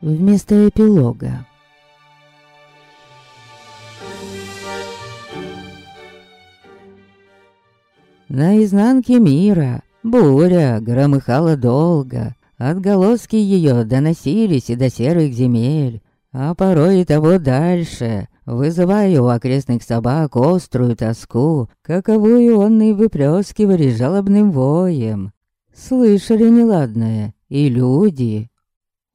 вместо эпилога. На изнанке мира буря громыхала долго, отголоски ее доносились и до серых земель, а порой и того дальше, вызывая у окрестных собак острую тоску, каковую он и выплескивали жалобным воем. Слышали неладное и люди.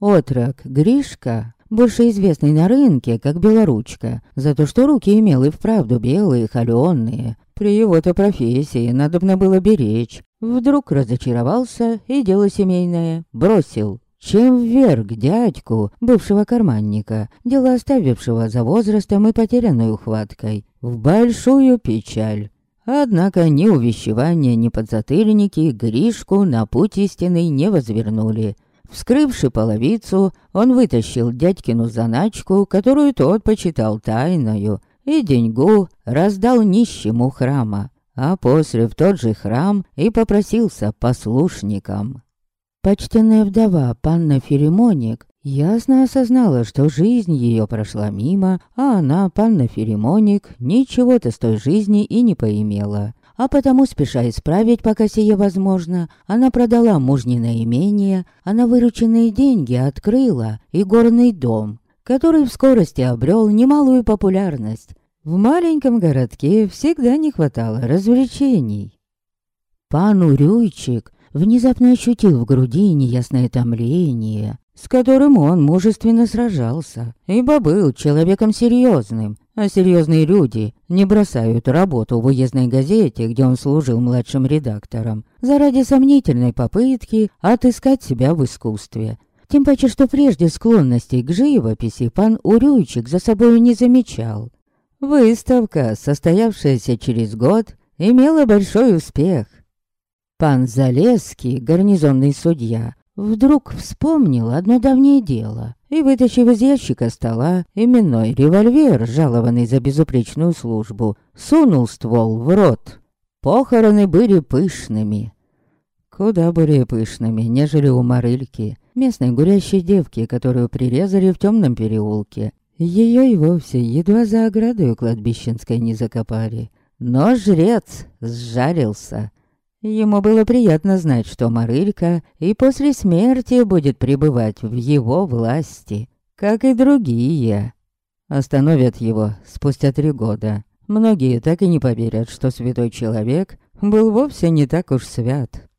Отрок Гришка, больше известный на рынке как Белоручка, за то, что руки имел и вправду белые, холеные, при его-то профессии надобно было беречь. Вдруг разочаровался и дело семейное бросил. Чем вверх дядьку, бывшего карманника, дело оставившего за возрастом и потерянной ухваткой, в большую печаль. Однако ни увещевания, ни подзатыльники Гришку на путь истинный не возвернули. Вскрывши половицу, он вытащил дядькину заначку, которую тот почитал тайною, и деньгу раздал нищему храма, а после в тот же храм и попросился послушникам. Почтенная вдова панна Феремоник ясно осознала, что жизнь ее прошла мимо, а она, панна Феремоник, ничего-то с той жизни и не поимела. А потому, спеша исправить, пока сие возможно, она продала мужниное имение, а на вырученные деньги открыла и горный дом, который в скорости обрел немалую популярность. В маленьком городке всегда не хватало развлечений. Пан Урюйчик внезапно ощутил в груди неясное томление, с которым он мужественно сражался, ибо был человеком серьезным, а серьезные люди не бросают работу в уездной газете, где он служил младшим редактором, заради сомнительной попытки отыскать себя в искусстве. Тем паче, что прежде склонностей к живописи пан Урюйчик за собой не замечал. Выставка, состоявшаяся через год, имела большой успех. Пан Залесский, гарнизонный судья, вдруг вспомнил одно давнее дело и, вытащив из ящика стола именной револьвер, жалованный за безупречную службу, сунул ствол в рот. Похороны были пышными. Куда более пышными, нежели у Марыльки, местной гурящей девки, которую прирезали в темном переулке. Ее и вовсе едва за оградою кладбищенской не закопали. Но жрец сжарился. Ему было приятно знать, что Марылька и после смерти будет пребывать в его власти, как и другие. Остановят его спустя три года. Многие так и не поверят, что святой человек был вовсе не так уж свят.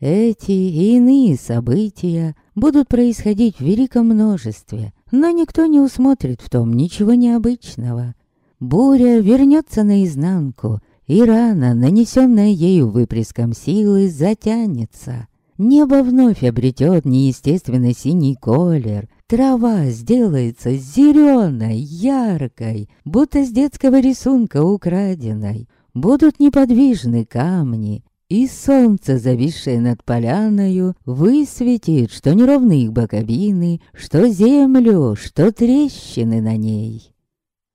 Эти и иные события будут происходить в великом множестве, но никто не усмотрит в том ничего необычного. Буря вернется наизнанку, и рана, нанесенная ею выплеском силы, затянется. Небо вновь обретет неестественно синий колер, трава сделается зеленой, яркой, будто с детского рисунка украденной. Будут неподвижны камни, и солнце, зависшее над поляною, высветит, что неровные боковины, что землю, что трещины на ней.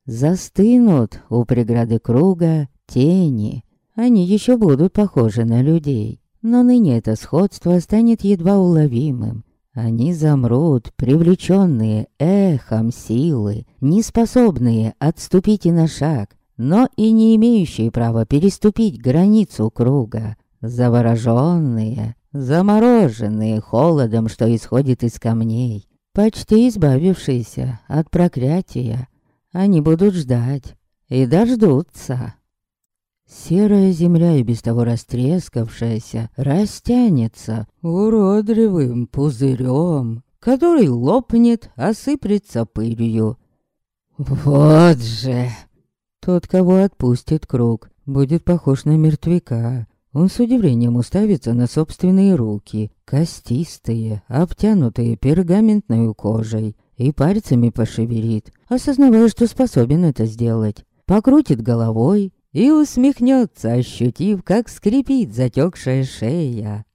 Застынут у преграды круга тени. Они еще будут похожи на людей, но ныне это сходство станет едва уловимым. Они замрут, привлеченные эхом силы, неспособные отступить и на шаг, но и не имеющие права переступить границу круга. Завороженные, замороженные холодом, что исходит из камней, почти избавившиеся от проклятия, они будут ждать и дождутся. Серая земля и без того растрескавшаяся растянется уродливым пузырем, который лопнет, осыплется пылью. Вот же! Тот, кого отпустит круг, будет похож на мертвяка, он с удивлением уставится на собственные руки, костистые, обтянутые пергаментной кожей, и пальцами пошевелит, осознавая, что способен это сделать. Покрутит головой и усмехнется, ощутив, как скрипит затекшая шея.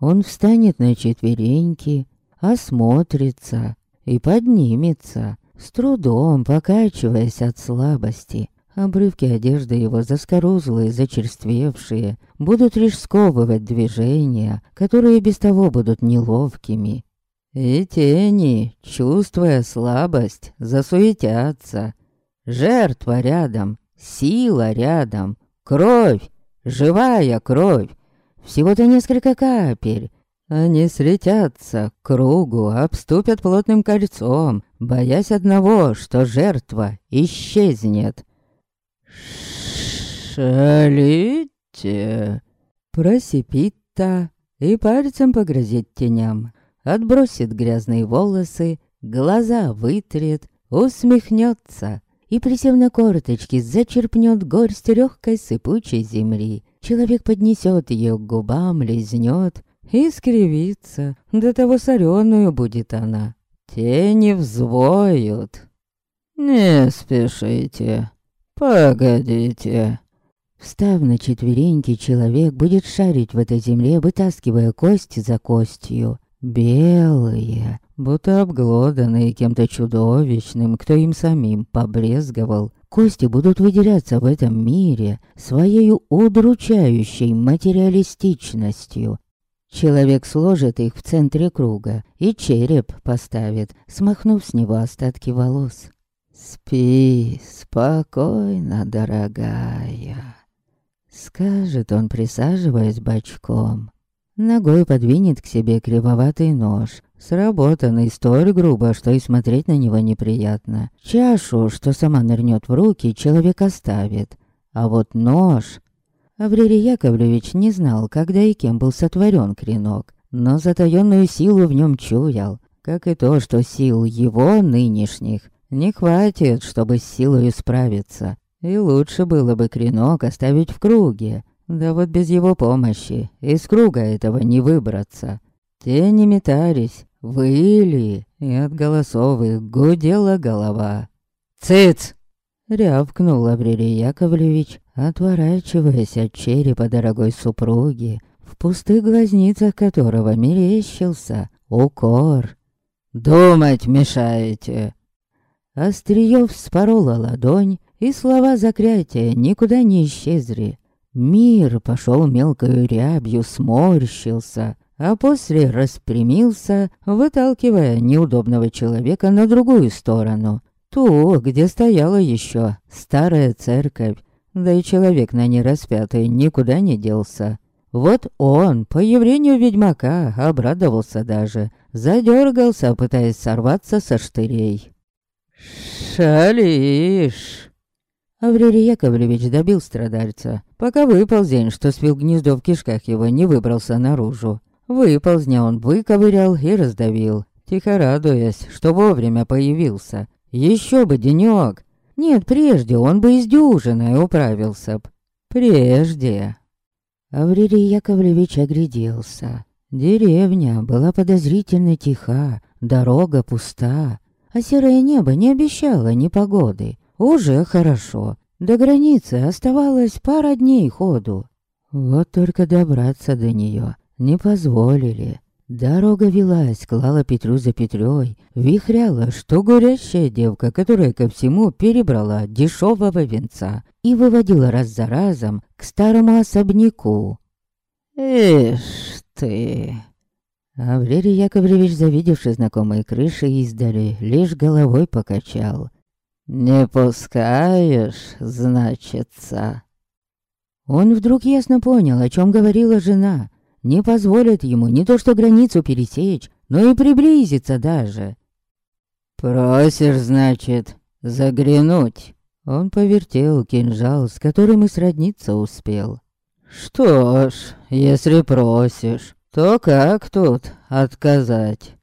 Он встанет на четвереньки, осмотрится и поднимется, с трудом покачиваясь от слабости, Обрывки одежды его заскорузлые, зачерствевшие, будут лишь сковывать движения, которые без того будут неловкими. И тени, чувствуя слабость, засуетятся. Жертва рядом, сила рядом, кровь, живая кровь. Всего-то несколько капель. Они слетятся к кругу, обступят плотным кольцом, боясь одного, что жертва исчезнет. «Шалите!» Просипит та и пальцем погрозит теням. Отбросит грязные волосы, глаза вытрет, усмехнется и, присев на корточки, зачерпнет горсть легкой сыпучей земли. Человек поднесет ее к губам, лизнет и скривится. До того соленую будет она. Тени взвоют. «Не спешите, погодите». Встав на четвереньки, человек будет шарить в этой земле, вытаскивая кость за костью. Белые, будто обглоданные кем-то чудовищным, кто им самим побрезговал. Кости будут выделяться в этом мире своей удручающей материалистичностью. Человек сложит их в центре круга и череп поставит, смахнув с него остатки волос. «Спи спокойно, дорогая», — скажет он, присаживаясь бочком. Ногой подвинет к себе кривоватый нож, сработанный столь грубо, что и смотреть на него неприятно. Чашу, что сама нырнет в руки, человек оставит. А вот нож... Аврелий Яковлевич не знал, когда и кем был сотворен клинок, но затаённую силу в нем чуял, как и то, что сил его нынешних не хватит, чтобы с силой справиться. И лучше было бы клинок оставить в круге, да вот без его помощи из круга этого не выбраться. Тени метались, выли, и от голосов их гудела голова. «Цыц!» — рявкнул Аврелий Яковлевич, отворачиваясь от черепа дорогой супруги, в пустых глазницах которого мерещился укор. «Думать мешаете!» Остриё вспорола ладонь, и слова заклятия никуда не исчезли. Мир пошел мелкой рябью, сморщился, а после распрямился, выталкивая неудобного человека на другую сторону. Ту, где стояла еще старая церковь, да и человек на ней распятый никуда не делся. Вот он, по явлению ведьмака, обрадовался даже, задергался, пытаясь сорваться со штырей. «Шалишь!» Аврелий Яковлевич добил страдальца, пока выползень, что свил гнездо в кишках его, не выбрался наружу. Выползня он выковырял и раздавил, тихо радуясь, что вовремя появился. Еще бы денек. Нет, прежде он бы из дюжиной управился б. Прежде. Аврелий Яковлевич огляделся. Деревня была подозрительно тиха, дорога пуста, а серое небо не обещало ни погоды. Уже хорошо. До границы оставалось пара дней ходу. Вот только добраться до нее не позволили. Дорога велась, клала Петру за Петрой, вихряла, что горящая девка, которая ко всему перебрала дешевого венца и выводила раз за разом к старому особняку. «Ишь ты!» Аврелий Яковлевич, завидевший знакомые крыши издали, лишь головой покачал. «Не пускаешь, значится?» Он вдруг ясно понял, о чем говорила жена. Не позволит ему не то что границу пересечь, но и приблизиться даже. «Просишь, значит, заглянуть?» Он повертел кинжал, с которым и сродниться успел. «Что ж, если просишь, то как тут отказать?»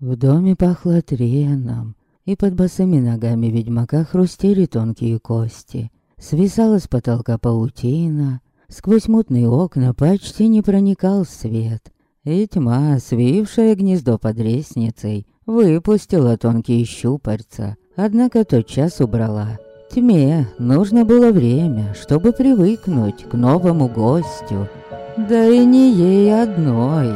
В доме пахло треном, и под босыми ногами ведьмака хрустели тонкие кости. Свисала с потолка паутина, сквозь мутные окна почти не проникал свет, и тьма, свившая гнездо под лестницей, выпустила тонкие щупальца, однако тотчас убрала. Тьме нужно было время, чтобы привыкнуть к новому гостю, да и не ей одной.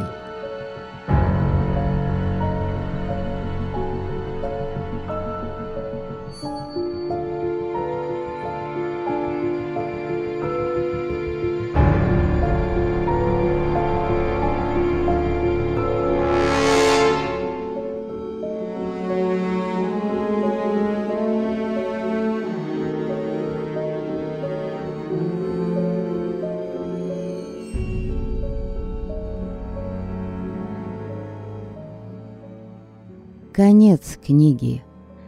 Конец книги.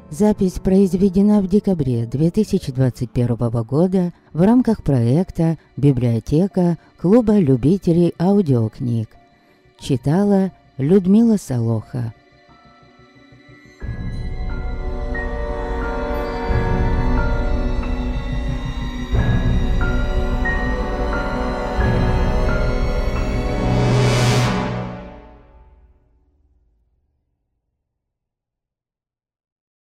Запись произведена в декабре 2021 года в рамках проекта «Библиотека Клуба любителей аудиокниг». Читала Людмила Солоха.